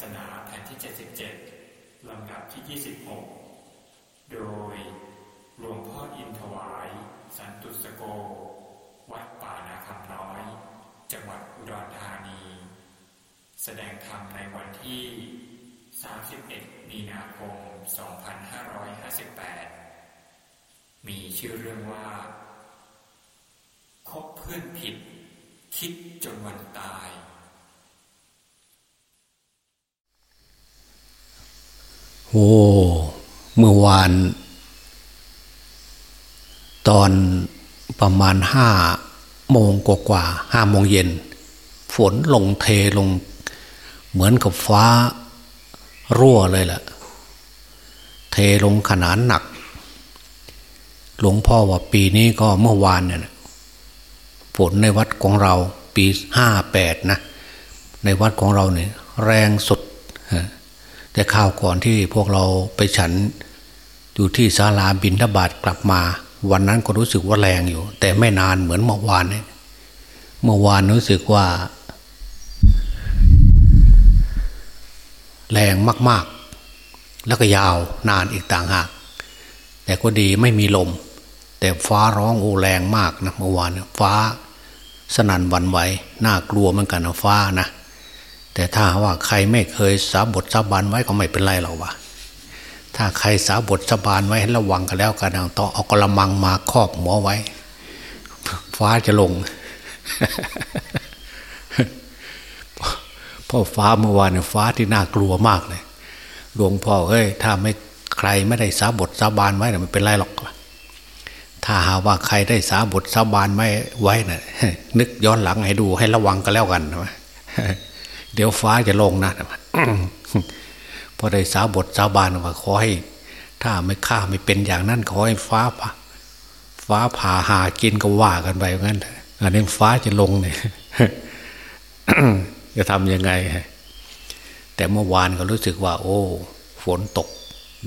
ศนาแผ่นที่ 77 ลำดับที่ 26 โดยหลวงพ่ออินถวาย สันตุสโก วัดป่านาคำน้อย จังหวัดอุดรธานี แสดงธรรมในวันที่ 31 มีนาคม 2558 มีชื่อเรื่องว่า คบเพื่อนผิด คิดจนวันตาย โอ้เมื่อวาน ตอนประมาณห้าโมงกว่าห้าโมงเย็น ฝนลงเทลง เหมือนกับฟ้ารั่วเลยแหละเทลงขนาดหนัก หลวงพ่อว่าปีนี้ก็เมื่อวานเนี่ยฝนในวัดของเราปีห้าแปดนะ ในวัดของเราเนี่ยแรงสุด แต่ข้าวก่อนที่พวกเราไปฉันอยู่ที่ศาลาบินทบาทกลับมา วันนั้นก็รู้สึกว่าแรงอยู่ แต่ไม่นานเหมือนเมื่อวานเนี่ยเมื่อวานรู้สึกว่า แรงมาก ๆ แล้วก็ยาวนานอีกต่างหาก แต่ก็ดีไม่มีลม แต่ฟ้าร้องโอแรงมากนะเมื่อวานฟ้าสนั่นวันไหวน่ากลัวเหมือนกันนะฟ้านะ แต่ถ้าว่าใครไม่เคยสาบทสาบานไว้ก็ไม่เป็นไรหรอกวะถ้าใครสาบทสาบานไว้ให้ระวังกันแล้วกันต้องเอากระมังมาครอบหัวไว้ ฟ้าจะลงพ่อฟ้าเมื่อวานเนี่ยฟ้าที่น่ากลัวมากเลยหลวงพ่อเอ้ยถ้าไม่ใครไม่ได้สาบทสาบานไว้เนี่ยไม่เป็นไรหรอกถ้าหาว่าใครได้สาบทสาบานไม่ไว้นะ่ะนึกย้อนหลังให้ดูให้ระวังกันแล้วกันนะ เดี๋ยวฟ้าจะลงนะพอได้สาบทสาบานว่าขอให้ ถ้าไม่ฆ่าไม่เป็นอย่างนั้นขอให้ฟ้าผ่าฟ้าผ่าหากินก็ว่ากันไปงั้นอันนี้ฟ้าจะลงเนี่ยจะทำยังไง แต่เมื่อวานก็รู้สึกว่า โอ้ ฝนตก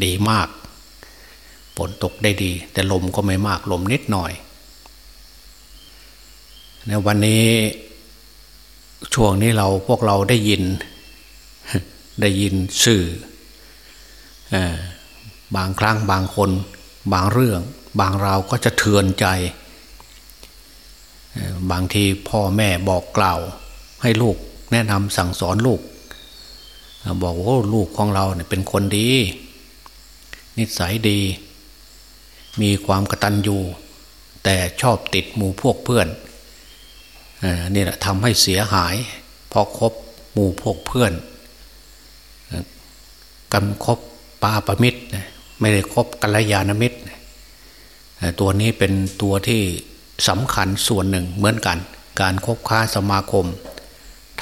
ดีมาก ฝนตกได้ดี แต่ลมก็ไม่มากลมนิดหน่อยในวันนี้ ช่วงนี้เราพวกเราได้ยิน ได้ยินสื่อบางครั้งบางคน บางเรื่อง บางราวก็จะเทือนใจ บางทีพ่อแม่บอกกล่าว ให้ลูกแนะนำสั่งสอนลูก บอกว่าลูกของเราเนี่ยเป็นคนดี นิสัยดี มีความกระตันยูแต่ชอบติดหมู่พวกเพื่อน นี่แหละทำให้เสียหายพราะคบหมู่พวกเพื่อนกันคบปาประมิตรไม่ได้คบกัลยาณมิตรตัวนี้เป็นตัวที่สำคัญส่วนหนึ่งเหมือนกัน การคบค้าสมาคม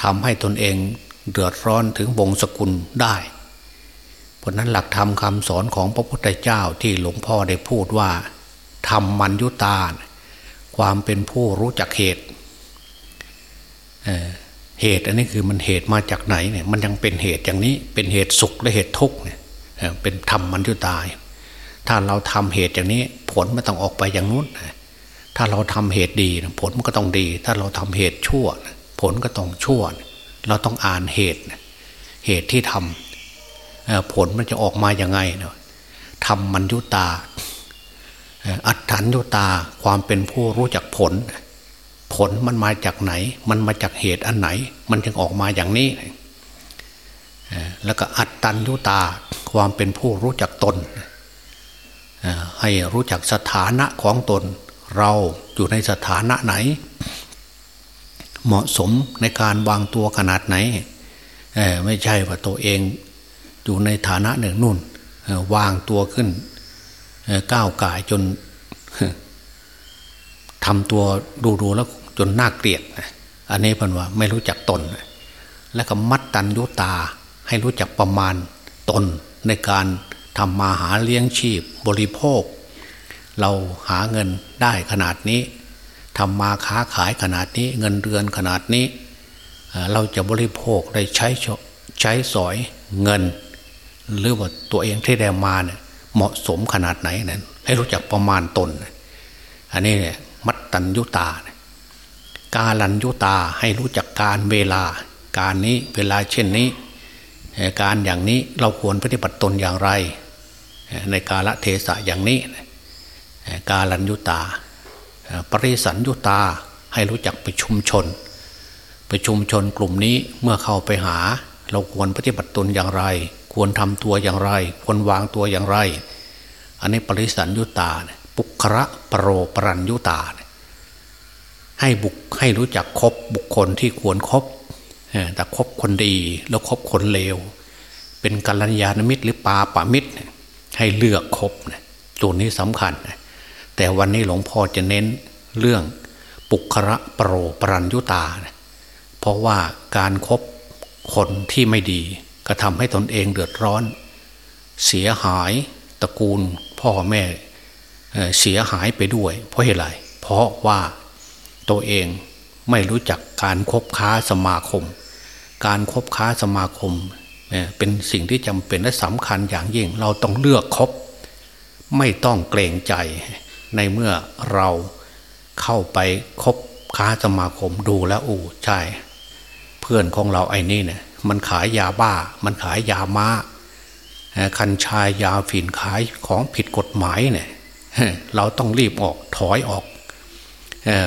ทำให้ตนเองเดือดร้อนถึงวงศกุลได้ เพราะนั้นหลักธรรมคำสอนของพระพุทธเจ้าที่หลวงพ่อได้พูดว่าทำมันยุตาความเป็นผู้รู้จักเหตุ เหตุอันนี้คือมันเหตุมาจากไหนเนี่ยมันยังเป็นเหตุอย่างนี้เป็นเหตุสุขและเหตุทุกข์เนี่ยเป็นธรรมมันยุตาย ถ้าเราทำเหตุอย่างนี้ ผลมันต้องออกไปอย่างนู้น ถ้าเราทำเหตุดีผลมันก็ต้องดี ถ้าเราทำเหตุชั่ว ผลก็ต้องชั่ว เราต้องอ่านเหตุ เหตุที่ทำผลมันจะออกมาอย่างไงเนาะทำมันยุตา อัตถันยุตาความเป็นผู้รู้จักผล ผลมันมาจากไหน มันมาจากเหตุอันไหน มันจึงออกมาอย่างนี้ แล้วก็อัตตัญยุตาความเป็นผู้รู้จักตน ให้รู้จักสถานะของตน เราอยู่ในสถานะไหน เหมาะสมในการวางตัวขนาดไหน ไม่ใช่ว่าตัวเองอยู่ในฐานะหนึ่งนุ่น วางตัวขึ้นก้าวกายจนทำตัวดูๆแล้ว จนน่าเกลียดอันนี้พันว่าไม่รู้จักตน และก็มัดตันยุตาให้รู้จักประมาณตนในการทำมาหาเลี้ยงชีพบริโภค เราหาเงินได้ขนาดนี้ทำมาค้าขายขนาดนี้เงินเดือนขนาดนี้ เราจะบริโภคได้ใช้ใช้สอยเงิน หรือว่าตัวเองที่ได้มาเนี่ยเหมาะสมขนาดไหนนั้นให้รู้จักประมาณตน อันนี้เนี่ยมัตตัญยุตา กาลัญยุตาให้รู้จักการเวลา การนี้เวลาเช่นนี้ การอย่างนี้เราควรปฏิบัติตนอย่างไร ในกาลเทศะอย่างนี้ กาลัญยุตา ปริสัญยุตาให้รู้จักไปชุมชนไปชุมชนกลุ่มนี้เมื่อเข้าไปหา เราควรปฏิบัติตนอย่างไร ควรทำตัวอย่างไร ควรวางตัวอย่างไร อันนี้ปริสัญยุตา ปุคระปรโรปรัญยุตา ให้บุคให้รู้จักคบบุคคลที่ควรครบแต่คบคนดีแล้วคบคนเลว เป็นกัลยาณมิตรหรือปาปามิตร ให้เลือกคบนะตัวนี้สำคัญแต่วันนี้หลวงพ่อจะเน้นเรื่องปุคระปรโรปรัญยุตานะเพราะว่าการครบคนที่ไม่ดี ก็ทำให้ตนเองเดือดร้อน เสียหายตระกูลพ่อแม่เสียหายไปด้วย เพราะเหตุไรเพราะว่า ตัวเองไม่รู้จักการคบค้าสมาคม การครบค้าสมาคมเป็นสิ่งที่จำเป็นและสำคัญอย่างยิ่ง เราต้องเลือกคบไม่ต้องเกรงใจ ในเมื่อเราเข้าไปคบค้าสมาคมดูแล้วอู้ใช่ เพื่อนของเราไอ้นี่เนี่ยมันขายยาบ้า มันขายยามา้าคัญชายยาฝิ่นขายของผิดกฎหมายเนี่ยเราต้องรีบออกถอยออก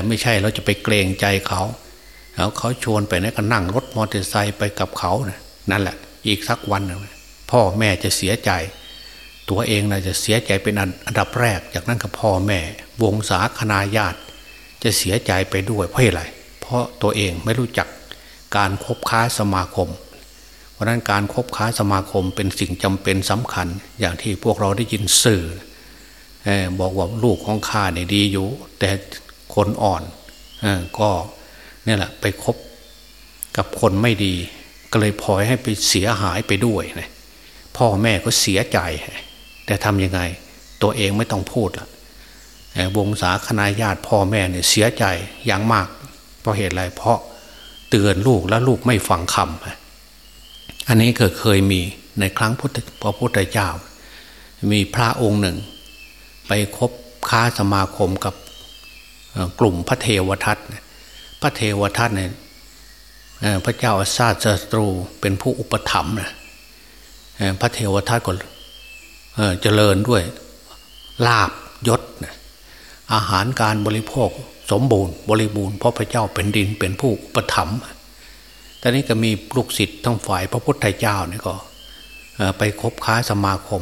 ไม่ใช่เราจะไปเกรงใจเขาแล้วเขาชวนไปนะก็นั่งรถมอเตอร์ไซค์ไปกับเขานะนั่นแหละ อีกสักวันนึงพ่อแม่จะเสียใจ ตัวเองนะจะเสียใจเป็นอันดับแรก จากนั้นก็พ่อแม่ วงศาคณาญาติ จะเสียใจไปด้วยเพราะอะไร เพราะตัวเองไม่รู้จักการคบค้าสมาคม เพราะนั้นการครบค้าสมาคมเป็นสิ่งจำเป็นสำคัญ อย่างที่พวกเราได้ยินสื่อบอกว่าลูกของข้าเนี่ยดีอยู่ แต่ คนอ่อนอก็เนี่ยแหละไปคบกับคนไม่ดี ก็เลยพลอยให้ไปเสียหายไปด้วยนะพ่อแม่ก็เสียใจ แต่ทำยังไง ตัวเองไม่ต้องพูดละวงศาคณาญาติพ่อแม่เนี่ยเสียใจอย่างมาก เพราะเหตุอะไรเพราะเตือนลูกแล้วลูกไม่ฟังคำอันนี้เคยเคยมีในครั้งพระพุทธเจ้า มีพระองค์หนึ่ง ไปคบค้าสมาคมกับ กลุ่มพระเทวทัตพระเทวทัตเนี่ยพระเจ้าอาซาสตรูเป็นผู้อุปถัมภ์นะพระเทวทัตก็เจริญด้วยลาบยศนะอาหารการบริโภคสมบูรณ์บริบูรณ์เพราะพระเจ้าเป็นดินเป็นผู้อุปถัมภ์แต่นี้ก็มีลูกศิษย์ทั้งฝ่ายพระพุทธเจ้านี่ก็ไปคบค้าสมาคม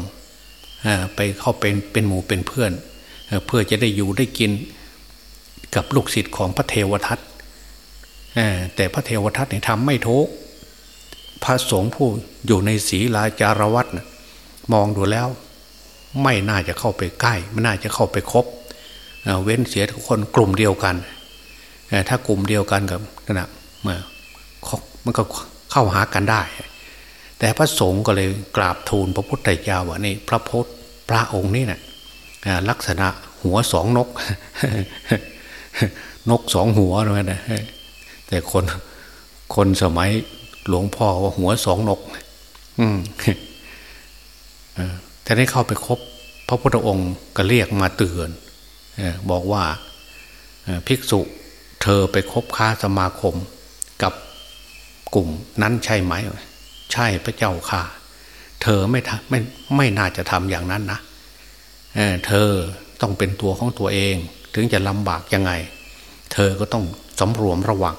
ไปเข้าเป็นเป็นหมู่เป็นเพื่อน เพื่อจะได้อยู่ได้กิน กับลูกศิษย์ของพระเทวทัตแต่พระเทวทัตเนี่ยทำไม่ทุกพระสงฆ์ผู้อยู่ในศีลาจารวัตมองดูแล้ว ไม่น่าจะเข้าไปใกล้ ไม่น่าจะเข้าไปคบเว้นเสียทุกคนกลุ่มเดียวกันถ้ากลุ่มเดียวกันกับนะมันก็เข้าหากันได้ แต่พระสงฆ์ก็เลยกราบทูลพระพุทธเจ้าว่านี่พระพุทธพระองค์นี่นะ่ะลักษณะหัวสองนก นกสองหัวนะนะแต่คนคนสมัยหลวงพ่อว่าหัวสองนก อืมแต่ได้เข้าไปคบพระพุทธองค์ก็เรียกมาเตือนบอกว่าภิกษุเธอไปคบค้าสมาคมกับกลุ่มนั้นใช่ไหม ใช่พระเจ้าค่ะ เธอไม่ไม่ไม่น่าจะทำอย่างนั้นนะเเธอต้องเป็นตัวของตัวเอง ถึงจะลำบากยังไง เธอก็ต้องสำรวมระวัง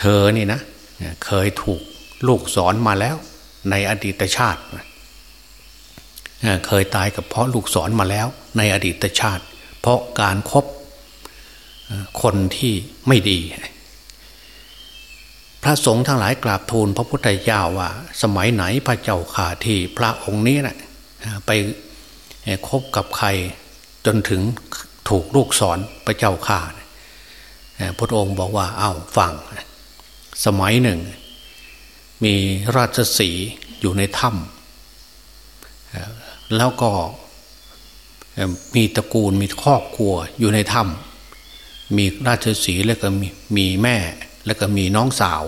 เธอนี่นะเคยถูกลูกสอนมาแล้วในอดีตชาติ เคยตายกับเพราะลูกสอนมาแล้วในอดีตชาติ เพราะการครบคนที่ไม่ดี พระสงฆ์ทั้งหลายกราบทูลพระพุทธเจ้าว่า สมัยไหนพระเจ้าข่าที่พระองค์นี้นะ่ะไปคบกับใครจนถึง ถูกลูกสอนพระเจ้าข่าพระองค์บอกว่าเอาฟัง สมัยหนึ่ง มีราชสีอยู่ในถ้ำแล้วก็มีตระกูลมีครอบครัวอยู่ในถ้ำมีราชสีแล้วก็มีมีแม่ แล้วก็มีน้องสาว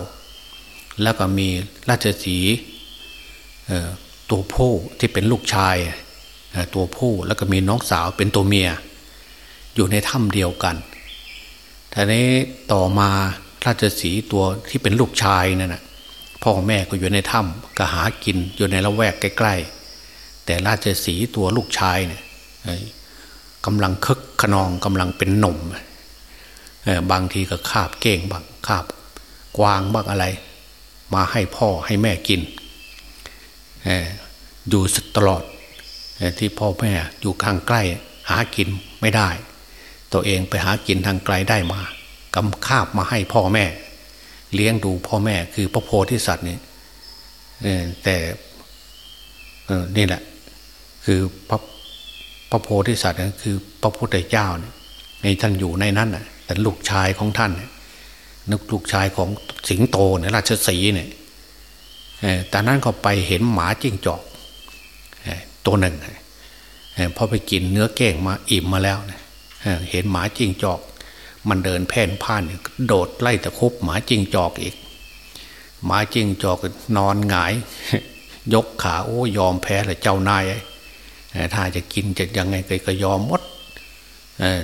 แล้วก็มีราชสีตัวผู้ที่เป็นลูกชายตัวผู้แล้วก็มีน้องสาวเป็นตัวเมีย อยู่ในถ้ำเดียวกันทีนี้ต่อมาราชสีตัวที่เป็นลูกชายนั่นนะพ่อแม่ก็อยู่ในถ้ำก็หากินอยู่ในละแวกใกล้ ๆ แต่ราชสีตัวลูกชายเนี่ยกำลังคึกขนองกำลังเป็นหนุ่มบางทีก็คาบเก่งบ้างคาบกวางบ้างอะไร มาให้พ่อให้แม่กินอยู่ตลอดที่พ่อแม่อยู่ข้างใกล้ หากินไม่ได้ ตัวเองไปหากินทางไกลได้มากำคาบมาให้พ่อแม่ เลี้ยงดูพ่อแม่คือพระโพธิสัตว์นี่แต่นี่แหละ คือพระพระโพธิสัตว์นั่นคือพระพุทธเจ้าเนี่ยในท่านอยู่ในนั้นน่ะ แต่ลูกชายของท่านนึกลูกชายของสิงโตเนี่ยราชสีเนี่ยแต่นั้นก็ไปเห็นหมาจิ้งจอกตัวหนึ่งพอไปกินเนื้อแกงมาอิ่มมาแล้ว เห็นหมาจิ้งจอก มันเดินแผ่นผ่านโดดไล่ตะคุบหมาจิ้งจอกอีก หมาจิ้งจอกนอนหงาย ยกขาโอ้ยอมแพ้เลยเจ้านายถ้าจะกินจะยังไงก็ยอมมด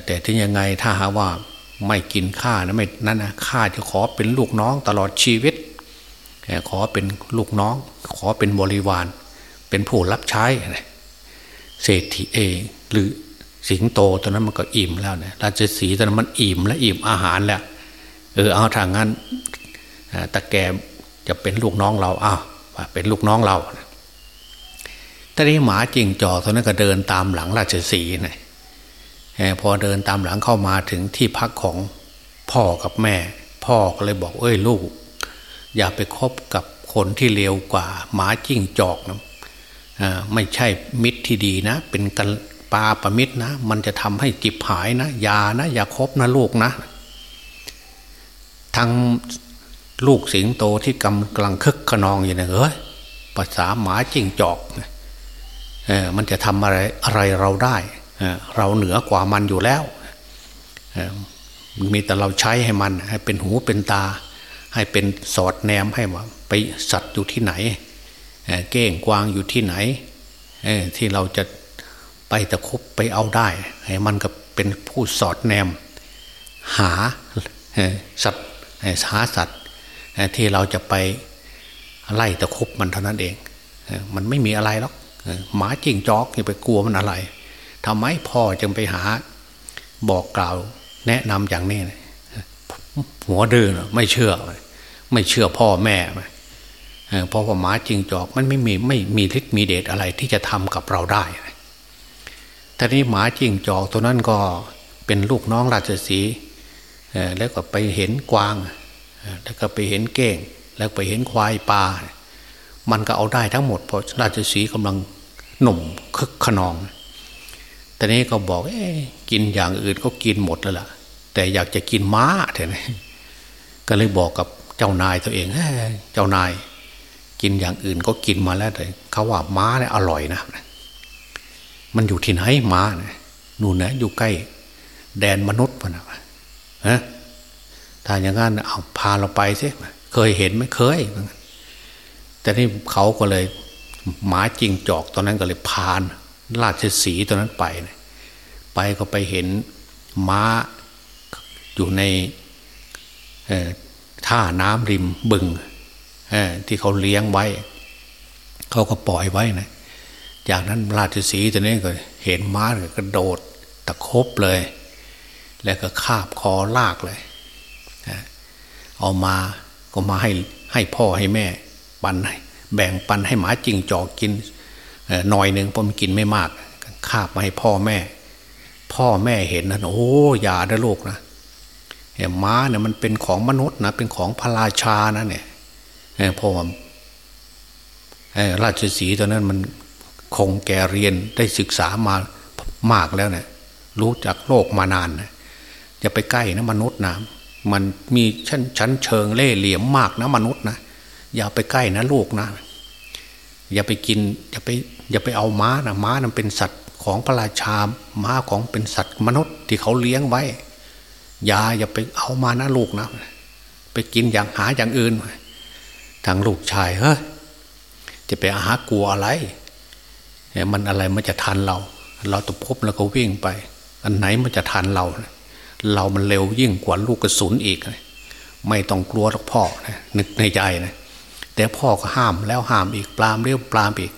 แต่ถึงยังไงถ้าหาว่าไม่กินข้านะไม่นั่นนะข้าจะขอเป็นลูกน้องตลอดชีวิตขอเป็นลูกน้อง ขอเป็นบริวาร เป็นผู้รับใช้เศรษฐีเอหรือ สิงโตตอนนั้นมันก็อิ่มแล้วเนี่ยราชสีตอนนั้นมันอิ่มและอิ่มอาหารแล้วเออเอาทางนั้นตะแกจะเป็นลูกน้องเราอ้าวเป็นลูกน้องเราตอนนี้หมาจิงจอกตอนนั้นก็เดินตามหลังราชสีเนี่ยพอเดินตามหลังเข้ามาถึงที่พักของพ่อกับแม่ พ่อก็เลยบอกเอ้ยลูก อย่าไปคบกับคนที่เลวกว่า หมาจิ้งจอกนะไม่ใช่มิตรที่ดีนะ เป็นกัน ปาประมิตรนะ มันจะทำให้จิบหายนะอย่านะอย่าคบนะลูกนะทั้งลูกสิงโตที่กำลังคึกขนองอยู่เนี่ยเอ้ยภาษาหมาจิ้งจอกเออมันจะทำอะไรอะไรเราได้เราเหนือกว่ามันอยู่แล้วมีแต่เราใช้ให้มัน ให้เป็นหูเป็นตา ให้เป็นสอดแนมให้ว่าไปสัตว์อยู่ที่ไหนเก้งกวางอยู่ที่ไหนที่เราจะ ไปตะคบไปเอาได้ให้มันก็เป็นผู้สอดแนม หาสัตว์หาสัตว์ที่เราจะไปไล่ตะคบมันเท่านั้นเอง มันไม่มีอะไรหรอกหมาจิ้งจอกอย่าไปกลัวมันอะไรทำไมพ่อจึงไปหาบอกกล่าวแนะนำอย่างนี้หัวดื้อไม่เชื่อ ไม่เชื่อพ่อแม่เพราะว่าหมาจริงจอกมันไม่มีไม่มีฤทธิ์มีเดชอะไรที่จะทำกับเราได้ แต่นี้หมาจริงจอกตัวนั้นก็เป็นลูกน้องราชสีแล้วก็ไปเห็นกวาง แล้วก็ไปเห็นเก้ง แล้วไปเห็นควายปลามันก็เอาได้ทั้งหมดเพราะราชสีกำลังหนุ่มคึกขนอง แต่นี้ก็บอกเอ้กินอย่างอื่นก็กินหมดแล้วล่ะ แต่อยากจะกินม้าเถอะก็เลยบอกกับเจ้านายตัวเองเจ้านาย กินอย่างอื่นก็กินมาแล้วแต่เขาว่าม้าเนี่ยอร่อยนะ มันอยู่ที่ไหนหมาเนี่ยนู่นนะอยู่ใกล้ แดนมนุษย์มันนะฮะถ้าอย่างนั้นเอาพาเราไปสิเคยเห็นไหมเคย แต่นี่เขาก็เลย หมาจริงจอกตอนนั้นก็เลยพานราชสีตัวนั้นไปไปก็ไปเห็นม้าอยู่ในท่าน้ำริมบึงที่เขาเลี้ยงไว้ เขาก็ปล่อยไว้นะ จากนั้นราชสีตัวนี้ก็เห็นม้ากกระโดดตะคบเลย แล้วก็คาบคอลากเลยเอามาก็มาให้ให้พ่อให้แม่ ปันแบ่งปันให้หมาจิงจอกกินหน่อยหนึ่งพอมันกินไม่มาก คาบมาให้พ่อแม่ พ่อแม่เห็นนะโอ้อย่านะลูกนะม้าเนี่ยมันเป็นของมนุษย์นะเป็นของพระราชานะเนี่ยพอราชสีตอนนั้นมัน คงแก่เรียนได้ศึกษามามากแล้วเนี่ยรู้จักโลกมานานนะจะไปใกล้นะมนุษย์นะมันมีชั้นชั้นเชิงเล่เหลี่ยมมากนะมนุษย์นะอย่าไปใกล้นะลูกนะอย่าไปกินอย่าไปอย่าไปเอาม้านะม้านั้นเป็นสัตว์ของพระราชาม้าของเป็นสัตว์มนุษย์ที่เขาเลี้ยงไว้อย่าอย่าไปเอามานะลูกนะ ไปกินอย่างหาอย่างอื่นทางลูกชายเฮ้ยจะไปอาหากลัวอะไร มันอะไรมันจะทันเรา เราตะพบแล้วก็วิ่งไป อันไหนมันจะทันเรา เรามันเร็วยิ่งกว่าลูกกระสุนอีก ไม่ต้องกลัวหรอกพ่อนะนึกในใจนะแต่พ่อก็ห้ามแล้วห้ามอีกปลามเรียวปลามอีก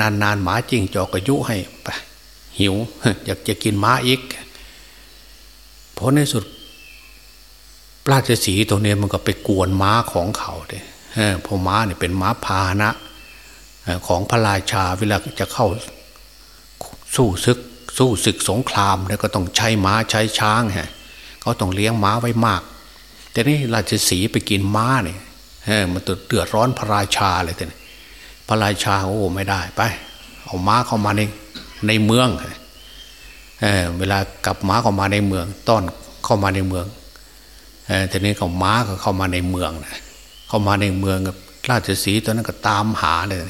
นานๆหมาจริงจอกก็ยุให้ไปหิว อยากจะกินม้าอีกเพราะในสุดราชสีตัวนี้มันก็ไปกวนม้าของเขาเลยเพราะม้าเนี่ยเป็นม้าพาหนะ ของพระราชาเวลาจะเข้าสู้ศึกสู้ศึกสงครามเนี่ยก็ต้องใช้ม้าใช้ช้างฮะเขาต้องเลี้ยงม้าไว้มาก แต่นี่ราชสีไปกินม้าเนี่ยมันเดือดร้อนพระราชาเลยแต่พระราชาโอ้ไม่ได้ไปเอาม้าเข้ามาในในเมืองเเวลากลับม้าเข้ามาในเมือง ต้อนเข้ามาในเมืองทีนี้เขาม้าก็เข้ามาในเมืองนะเข้ามาในเมืองกับราชสีตอนนั้นก็ตามหาเลย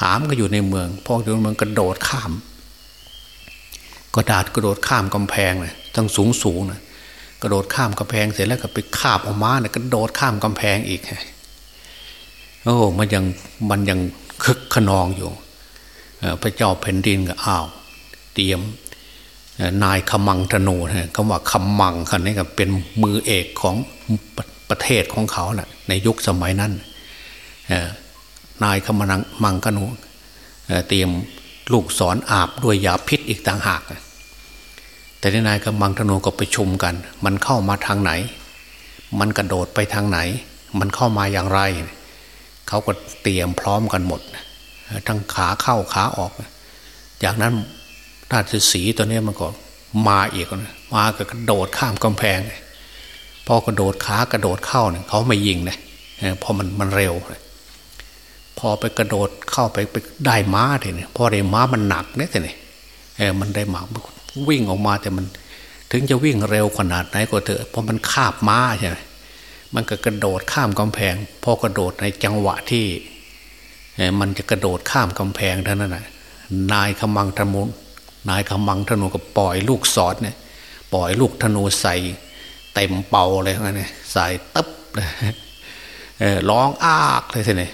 หามก็อยู่ในเมืองพออยู่ในเมืองกระโดดข้ามก็ดาดกระโดดข้ามกำแพงเลยทั้งสูงสูงนะกระโดดข้ามกำแพงเสร็จแล้วก็ไปคาบเอาม้าเนี่ยกระโดดข้ามกำแพงอีกโอ้มันยังมันยังคึกขนองอยู่พระเจ้าแผ่นดินก็อ้าว เตรียมนายขมังธนูนะคำว่าขมังคันนี้ก็เป็นมือเอกของประเทศของเขาแหละในยุคสมัยนั้น นายขมังมังธนูเตรียมลูกศรออาบด้วยยาพิษอีกต่างหาก แต่นายขมังธนูก็ไปชุมกัน มันเข้ามาทางไหน มันกระโดดไปทางไหน มันเข้ามาอย่างไร เขาก็เตรียมพร้อมกันหมด ทั้งขาเข้าขาออก จากนั้นราชสีตัวนี้มันก็มาอีกมาก็กระโดดข้ามกำแพง พอกระโดดขากระโดดเข้าเนี่ยเขาไม่ยิงนะเพราะมันมันเร็ว พอไปกระโดดเข้าไปไปได้ม้าเนี่ยพอได้ม้ามันหนักเนี่ยแต่เนี่ยเออมันได้หมาวิ่งออกมาแต่มัน ถึงจะวิ่งเร็วขนาดไหนก็เถอะเพราะมันคาบม้าใช่ไหมมันก็กระโดดข้ามกำแพง พอกระโดดในจังหวะที่มันจะกระโดดข้ามกำแพงเท่านั้นนะนายขมังทมุนายขมังธนูก็ปล่อยลูกศรเนี่ย ปล่อยลูกธนูใส่เต็มเป่าเลยนะใส่ตึ๊บเลยร้องอ้ากเลยทีนี้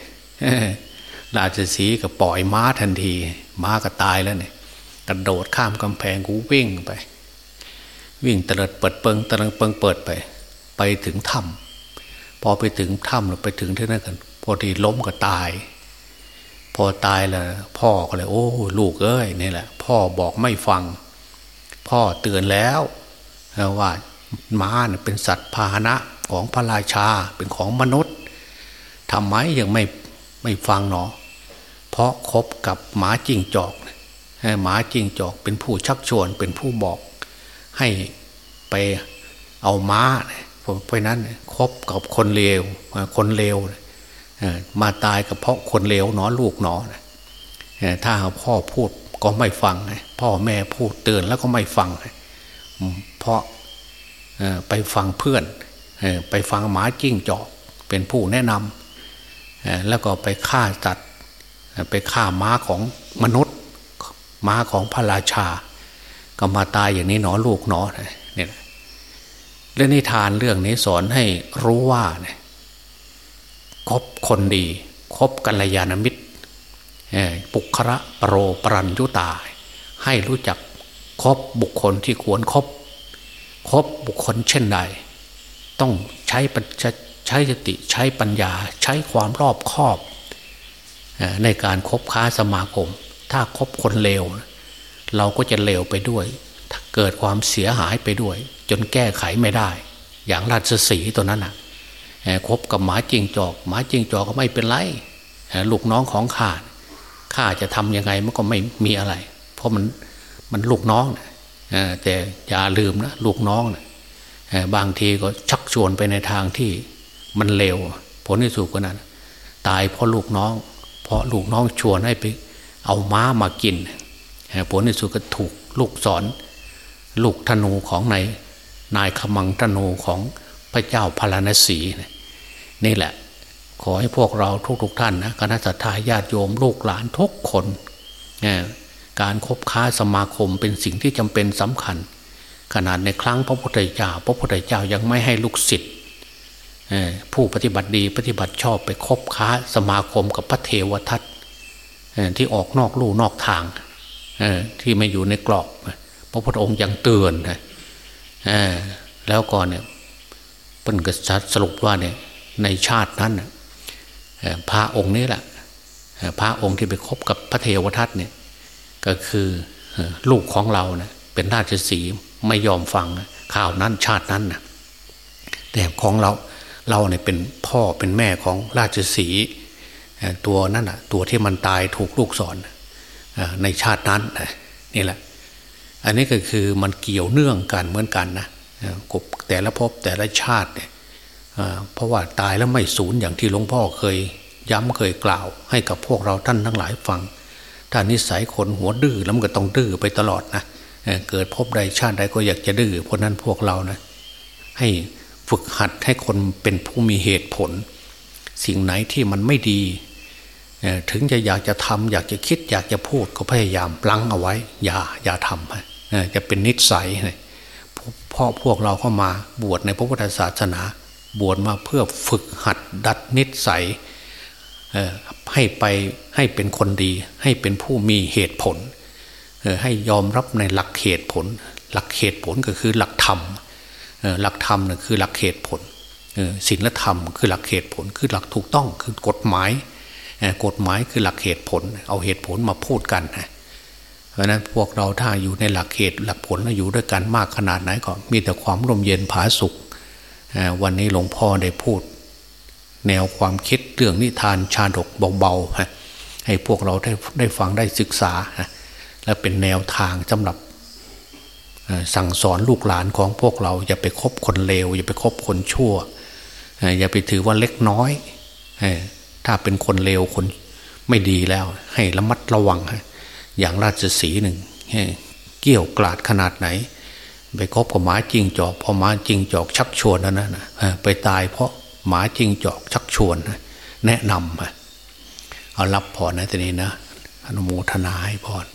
ราชสีก็ปล่อยม้าทันที ม้าก็ตายแล้วเนี่ยกระโดดข้ามกำแพงกูวิ่งไป วิ่งเตลิดเปิดเปิงตะลังเปิงเปิดไป ไปถึงถ้ำพอไปถึงถ้ำเราไปถึงที่นั่นกันพอดีล้มก็ตาย พอตายแล้วพ่อก็เลย โอ้ลูกเอ้ยนี่แหละ พ่อบอกไม่ฟัง พ่อเตือนแล้วว่าม้าเป็นสัตว์พาหนะของพระราชาเป็นของมนุษย์ทำไมยังไม่ ไม่ฟังเนาะเพราะคบกับหมาจิงจอกหมาจิงจอกเป็นผู้ชักชวนเป็นผู้บอก ให้ไปเอาม้าเพราะนั้นคบกับคนเลวคนเลวมาตายกับเพราะคนเลวหนอลูกหนอถ้าพ่อพูดก็ไม่ฟัง พ่อแม่พูดเตือนแล้วก็ไม่ฟัง เพราะไปฟังเพื่อนไปฟังหมาจิ้งจอกเป็นผู้แนะนำ แล้วก็ไปฆ่าจัดไปฆ่าม้าของมนุษย์ ม้าของพระราชา ก็มาตายอย่างนี้หนอลูกหนอเนี่ยเรื่องนิทานเรื่องนี้สอนให้รู้ว่าเนี่ยคบคนดีคบกัลยาณมิตรปุคระปรโรปรัญยุตา ให้รู้จักคบบุคคลที่ควรครบคบบุคคลเช่นใด ต้องใช้ ใช้สติใช้ปัญญาใช้ความรอบคอบในการครบค้าสมาคม ถ้าคบคนเลวเราก็จะเลวไปด้วย เกิดความเสียหายไปด้วย จนแก้ไขไม่ได้ อย่างราชสีตัวนั้นอะคบกับหมาจิงจอก หมาจิงจอกก็ไม่เป็นไรลูกน้องของข้าข้าจะทำยังไงมันก็ไม่มีอะไร เพราะมันมันลูกน้องแต่อย่าลืมนะลูกน้องนะบางทีก็ชักชวนไปในทางที่ มันเลวผลที่สุดก็นั้น ตายเพราะลูกน้อง เพราะลูกน้องชวนให้ไป เอาม้ามากินผลที่สุดก็ถูกลูกสอน ลูกธนูของนายนายขมังธนูของพระเจ้าพาราณสีนี่แหละ ขอให้พวกเราทุกๆทท่านนะคณะสัตยาญาติโยมลูกหลานทุกคนการคบค้าสมาคมเป็นสิ่งที่จำเป็นสำคัญ ขนาดในครั้งพระพุทธเจ้า พระพุทธเจ้ายังไม่ให้ลูกศิษย์ ผู้ปฏิบัติดีปฏิบัติชอบไปคบค้าสมาคมกับพระเทวทัตที่ออกนอกลู่นอกทางที่ไม่อยู่ในกรอบพระพุทธองค์ยังเตือนนะแล้วก่อนเนี่ยเป็นกษัตริย์สรุปว่าเนี่ยในชาตินั้นพระองค์นี้แหละพระองค์ที่ไปคบกับพระเทวทัตเนี่ยก็คือลูกของเราเนะเป็นราชสีไม่ยอมฟังข่าวนั้นชาตินั้นนะแต่ของเรา เราเนี่ยเป็นพ่อเป็นแม่ของราชสีตัวนั่นอะตัวที่มันตายถูกลูกสอนในชาตินั้นนี่แหละ อันนี้ก็คือมันเกี่ยวเนื่องกันเหมือนกันนะกบแต่ละภพแต่ละชาติเนี่ยเพราะว่าตายแล้วไม่สูญอย่างที่หลวงพ่อเคย ย้ำเคยกล่าว ให้กับพวกเราท่านทั้งหลายฟังถ้านิสัยคนหัวดื้อแล้วมันก็ต้องดื้อไปตลอดนะเกิดพบใดชาติใดก็อยากจะดื้อเพราะนั้นพวกเรานะให้ ฝึกหัดให้คนเป็นผู้มีเหตุผล สิ่งไหนที่มันไม่ดี ถึงจะอยากจะทำอยากจะคิด อยากจะพูดก็พยายามปลังเอาไว้ อย่าอย่าทำจะเป็นนิสัยพ่อพวกเราเข้ามาบวชในพระพุทธศาสนา บวชมาเพื่อฝึกหัดดัดนิสัยให้ไปให้เป็นคนดี ให้เป็นผู้มีเหตุผลให้ยอมรับในหลักเหตุผล หลักเหตุผลก็คือหลักธรรม หลักธรรมนะคือหลักเหตุผลศีลธรรมคือหลักเหตุผลคือหลักถูกต้องคือกฎหมายกฎหมายคือหลักเหตุผล เอาเหตุผลมาพูดกันเพราะนั้นพวกเราถ้าอยู่ในหลักเหตุหลักผลแล้วอยู่ด้วยกันมากขนาดไหนก็มีแต่ความร่มเย็นผาสุขวันนี้หลวงพ่อได้พูด แนวความคิดเรื่องนิทานชาดกเบาๆให้พวกเราได้ได้ฟังได้ศึกษา และเป็นแนวทางสำหรับ สั่งสอนลูกหลานของพวกเรา อย่าไปคบคนเลวอย่าไปคบคนชั่ว อย่าไปถือว่าเล็กน้อย ถ้าเป็นคนเลวคนไม่ดีแล้ว ให้ระมัดระวัง อย่างราชสีหนึ่งเกี่ยวกลาดขนาดไหน ไปคบกับหมาจริงจอกพอหมาจริงจอกชักชวนนั่นนะไปตายเพราะหมาจริงจอกชักชวน แนะนำเอารับพรนะทีนี้นะอนุโมทนาให้พร